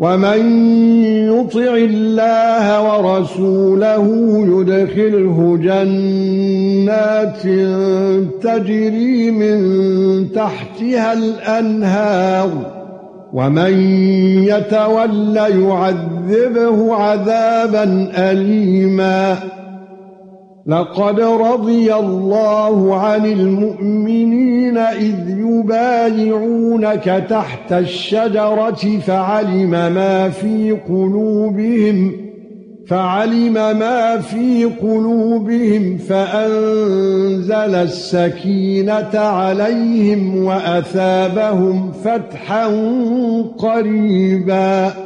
وَمَن يُطِعِ اللَّهَ وَرَسُولَهُ يُدْخِلْهُ جَنَّاتٍ تَجْرِي مِن تَحْتِهَا الْأَنْهَارُ وَمَن يَتَوَلَّ يُعَذِّبْهُ عَذَابًا أَلِيمًا لَقَدْ رَضِيَ اللَّهُ عَنِ الْمُؤْمِنِينَ إِذْ يُبَايِعُونَكَ تَحْتَ الشَّجَرَةِ فَعَلِمَ مَا فِي قُلُوبِهِمْ فَعَلِمَ مَا فِي قُلُوبِهِمْ فَأَنزَلَ السَّكِينَةَ عَلَيْهِمْ وَأَثَابَهُمْ فَتْحًا قَرِيبًا.